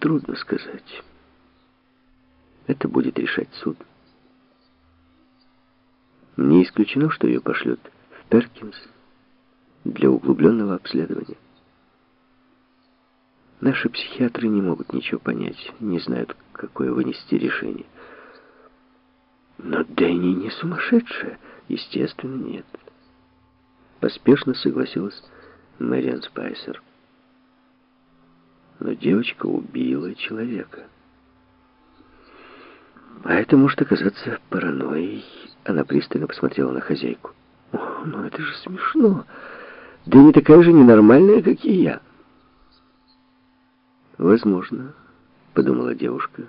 Трудно сказать. Это будет решать суд. Не исключено, что ее пошлют в Перкинс для углубленного обследования. Наши психиатры не могут ничего понять, не знают, какое вынести решение. Но Дэнни не сумасшедшая. Естественно, нет. Поспешно согласилась Мэриан Спайсер. Но девочка убила человека. А это может оказаться паранойей. Она пристально посмотрела на хозяйку. О, ну это же смешно. Да не такая же ненормальная, как и я. Возможно, подумала девушка.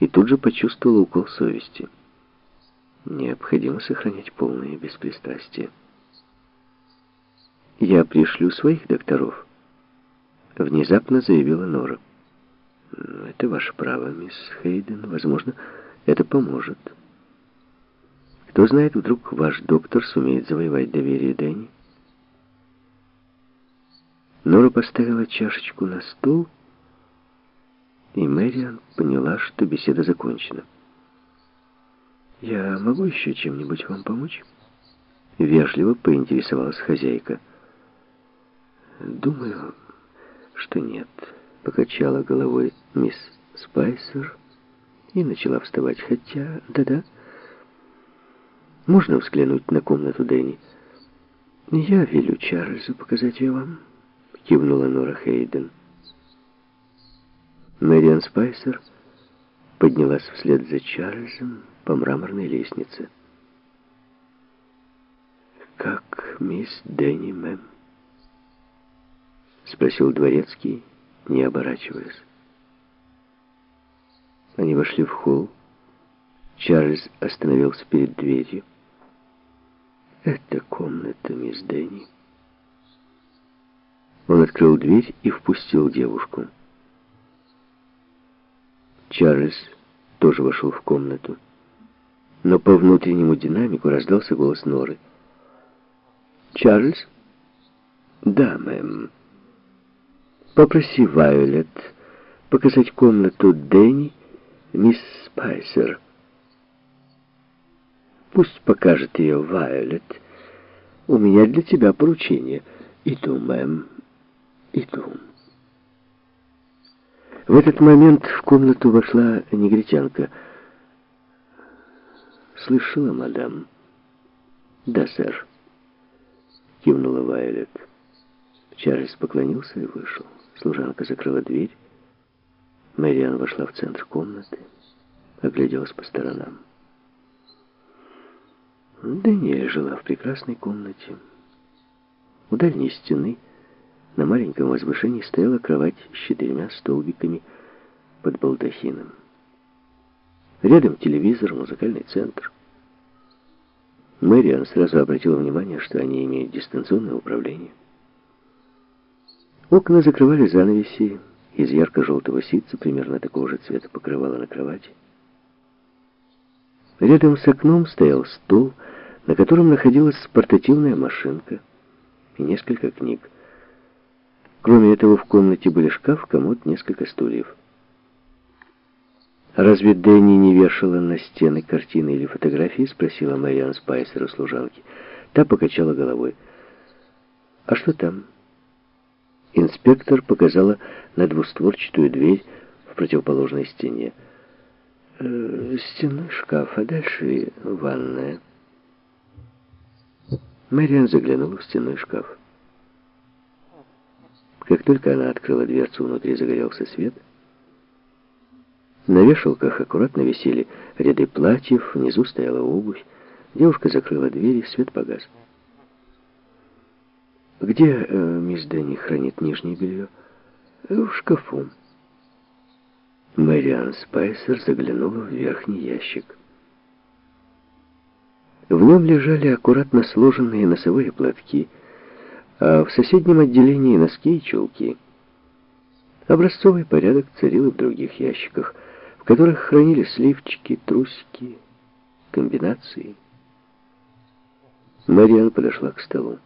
И тут же почувствовала укол совести. Необходимо сохранять полное беспристрастие. Я пришлю своих докторов. Внезапно заявила Нора. «Это ваше право, мисс Хейден. Возможно, это поможет. Кто знает, вдруг ваш доктор сумеет завоевать доверие Дэнни?» Нора поставила чашечку на стол, и Мэриан поняла, что беседа закончена. «Я могу еще чем-нибудь вам помочь?» Вежливо поинтересовалась хозяйка. «Думаю, что нет», — покачала головой мисс Спайсер и начала вставать. «Хотя, да-да, можно взглянуть на комнату Дэнни?» «Я велю Чарльзу показать ее вам», — кивнула Нора Хейден. Мэриан Спайсер поднялась вслед за Чарльзом по мраморной лестнице. «Как мисс Дэнни, мэм?» — спросил дворецкий, не оборачиваясь. Они вошли в холл. Чарльз остановился перед дверью. «Это комната мисс Дэнни». Он открыл дверь и впустил девушку. Чарльз тоже вошел в комнату. Но по внутреннему динамику раздался голос Норы. «Чарльз?» «Да, мэм». Попроси Вайолет показать комнату Дэнни, мисс Спайсер. Пусть покажет ее Вайолет. У меня для тебя поручение. Иду, мэм, иду. В этот момент в комнату вошла негритянка. «Слышала, мадам?» «Да, сэр», — кивнула Вайолет. Чарльз поклонился и вышел. Служанка закрыла дверь. Мэриан вошла в центр комнаты, огляделась по сторонам. Дэниэль жила в прекрасной комнате. У дальней стены на маленьком возвышении стояла кровать с четырьмя столбиками под балдахином. Рядом телевизор, музыкальный центр. Мэриан сразу обратила внимание, что они имеют дистанционное управление. Окна закрывали занавеси из ярко-желтого ситца, примерно такого же цвета покрывала на кровати. Рядом с окном стоял стол, на котором находилась портативная машинка и несколько книг. Кроме этого, в комнате были шкаф, комод, несколько стульев. «Разве Дэнни не вешала на стены картины или фотографии?» — спросила Мэриан Спайсер у служанки. Та покачала головой. «А что там?» Инспектор показала на двустворчатую дверь в противоположной стене. Э, стенной шкаф, а дальше ванная. Мэриан заглянула в стенной шкаф. Как только она открыла дверцу, внутри загорелся свет. На вешалках аккуратно висели ряды платьев, внизу стояла обувь. Девушка закрыла дверь, и свет погас. Где э, мисс Дэнни хранит нижнее белье? Э, в шкафу. Мэриан Спайсер заглянула в верхний ящик. В нем лежали аккуратно сложенные носовые платки, а в соседнем отделении носки и чулки. Образцовый порядок царил и в других ящиках, в которых хранились сливчики, трусики, комбинации. Мэриан подошла к столу.